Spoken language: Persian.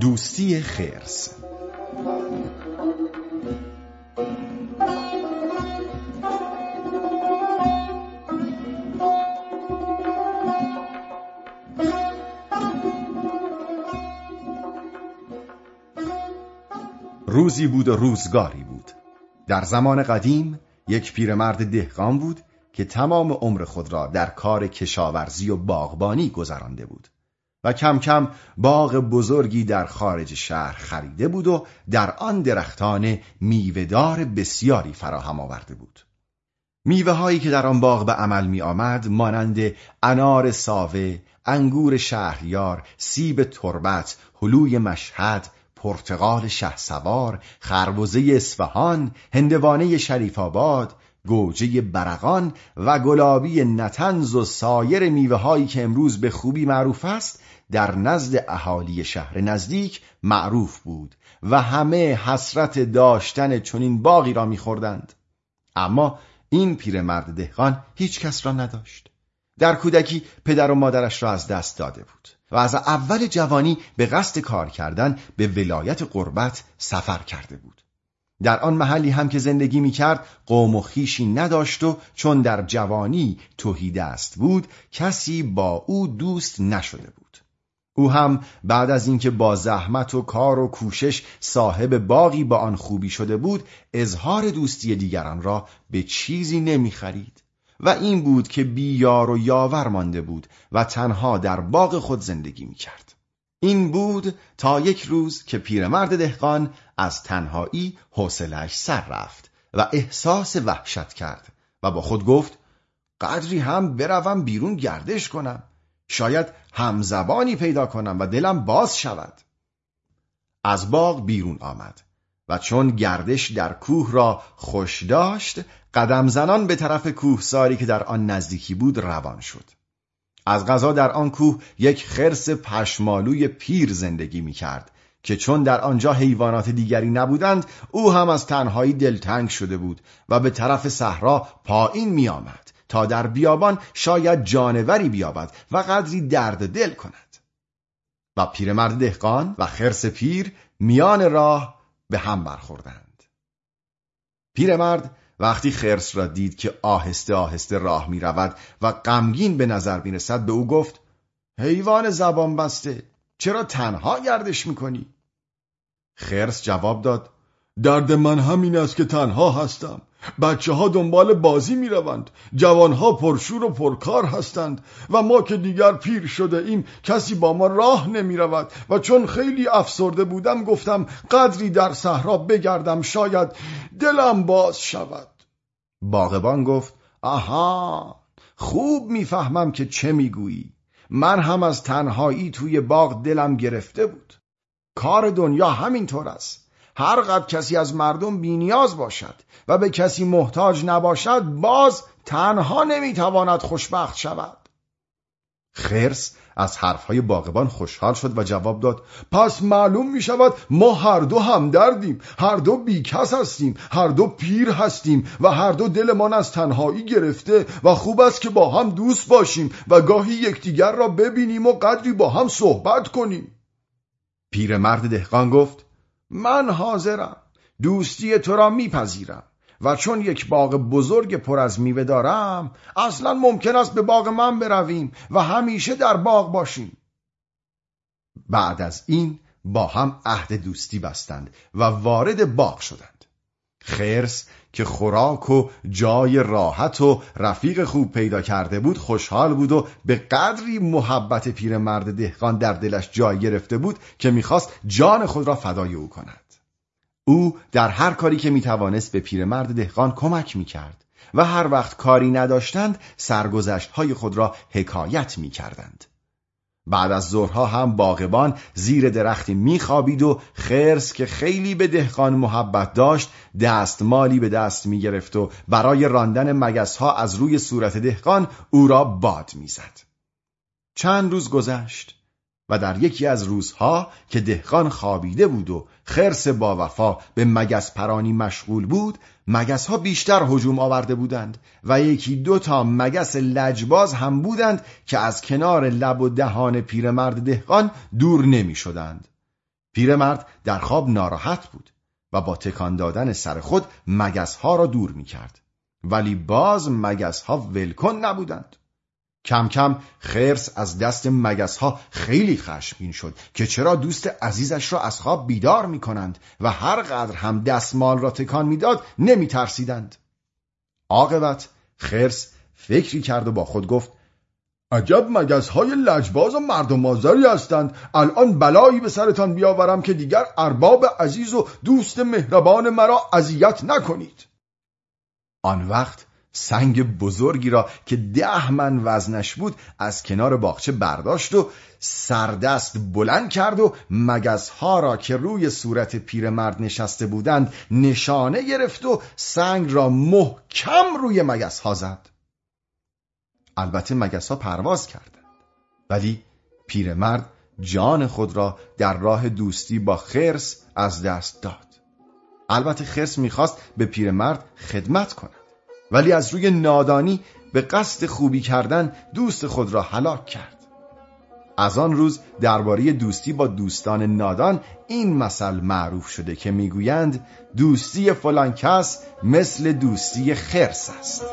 دوستی خرس. روزی بود و روزگاری بود. در زمان قدیم یک پیرمرد دهقان بود که تمام عمر خود را در کار کشاورزی و باغبانی گذرانده بود. و کم کم باغ بزرگی در خارج شهر خریده بود و در آن درختان میوهدار بسیاری فراهم آورده بود. میوه هایی که در آن باغ به عمل می آمد مانند انار ساوه، انگور شهریار، سیب تربت، هلوی مشهد، پرتقال سوار، خربزه اصفهان، هندوانه شریف آباد، گوجه برقان و گلابی نتنز و سایر میوه هایی که امروز به خوبی معروف است در نزد اهالی شهر نزدیک معروف بود و همه حسرت داشتن چنین باغی را میخوردند. اما این پیرمرد دهقان هیچ کس را نداشت. در کودکی پدر و مادرش را از دست داده بود و از اول جوانی به قصد کار کردن به ولایت قربت سفر کرده بود. در آن محلی هم که زندگی می کرد قوم و خیشی نداشت و چون در جوانی توهیده است بود کسی با او دوست نشده بود او هم بعد از اینکه با زحمت و کار و کوشش صاحب باقی با آن خوبی شده بود اظهار دوستی دیگران را به چیزی نمی خرید و این بود که بیار و یاور مانده بود و تنها در باغ خود زندگی می کرد. این بود تا یک روز که پیرمرد دهقان از تنهایی حوصلش سر رفت و احساس وحشت کرد و با خود گفت قدری هم بروم بیرون گردش کنم. شاید همزبانی پیدا کنم و دلم باز شود. از باغ بیرون آمد و چون گردش در کوه را خوش داشت قدم زنان به طرف کوه ساری که در آن نزدیکی بود روان شد. از غذا در آن کوه یک خرس پشمالوی پیر زندگی می کرد که چون در آنجا حیوانات دیگری نبودند او هم از تنهایی دلتنگ شده بود و به طرف صحرا پایین می آمد تا در بیابان شاید جانوری بیابد و قدری درد دل کند. و پیرمرد دهقان و خرس پیر میان راه به هم برخوردند. پیرمرد وقتی خرس را دید که آهسته آهسته راه می رود و غمگین به نظر می رسد به او گفت حیوان زبان بسته چرا تنها گردش می کنی؟ خرس جواب داد درد من همین است که تنها هستم. بچه ها دنبال بازی می روند جوان ها پرشور و پرکار هستند و ما که دیگر پیر شده ایم کسی با ما راه نمی رود و چون خیلی افسرده بودم گفتم قدری در صحرا بگردم شاید دلم باز شود. باغبان گفت آها خوب می‌فهمم که چه می‌گویی. من هم از تنهایی توی باغ دلم گرفته بود. کار دنیا همینطور است. هر قد کسی از مردم بینیاز باشد و به کسی محتاج نباشد باز تنها نمی‌تواند خوشبخت شود. خرس از حرفهای باغبان خوشحال شد و جواب داد پس معلوم می شود ما هر دو هم دردیم هر دو بیکس هستیم هر دو پیر هستیم و هر دو دلمان از تنهایی گرفته و خوب است که با هم دوست باشیم و گاهی یکدیگر را ببینیم و قدری با هم صحبت کنیم. پیرمرد دهقان گفت من حاضرم دوستی تو را میپذیرم. و چون یک باغ بزرگ پر از میوه دارم اصلا ممکن است به باغ من برویم و همیشه در باغ باشیم. بعد از این با هم عهد دوستی بستند و وارد باغ شدند. خرس که خوراک و جای راحت و رفیق خوب پیدا کرده بود خوشحال بود و به قدری محبت پیرمرد دهقان در دلش جای گرفته بود که می‌خواست جان خود را فدای او کند. او در هر کاری که می‌توانست به پیرمرد دهقان کمک می‌کرد و هر وقت کاری نداشتند سرگذشت های خود را حکایت می‌کردند. بعد از ظهرها هم باغبان زیر درختی میخوابید و خرس که خیلی به دهقان محبت داشت دستمالی به دست می‌گرفت و برای راندن مگسها از روی صورت دهقان او را باد می‌زد. چند روز گذشت و در یکی از روزها که دهقان خوابیده بود و خرس با وفا به مگس پرانی مشغول بود مگس ها بیشتر هجوم آورده بودند و یکی دو تا مگس لجباز هم بودند که از کنار لب و دهان پیرمرد دهقان دور نمی شدند. پیرمرد در خواب ناراحت بود و با تکان دادن سر خود ها را دور می کرد. ولی باز ها ولکن نبودند. کم کم خرس از دست ها خیلی خشمگین شد که چرا دوست عزیزش را از خواب بیدار می کنند و هر قدر هم دستمال را تکان می‌داد نمی ترسیدند. عاقبت خرس فکری کرد و با خود گفت عجب مگس های لجباز و مردم آزاری هستند الان بلایی به سرتان بیاورم که دیگر ارباب عزیز و دوست مهربان مرا اذیت نکنید آن وقت سنگ بزرگی را که ده من وزنش بود از کنار باغچه برداشت و سردست بلند کرد و مگس ها را که روی صورت پیرمرد نشسته بودند نشانه گرفت و سنگ را محکم روی مگس ها زد. البته مگس ها پرواز کردند ولی پیرمرد جان خود را در راه دوستی با خرس از دست داد. البته خرس می‌خواست به پیرمرد خدمت کند. ولی از روی نادانی به قصد خوبی کردن دوست خود را هلاک کرد. از آن روز درباره دوستی با دوستان نادان این مثل معروف شده که می‌گویند دوستی فلان کس مثل دوستی خرس است.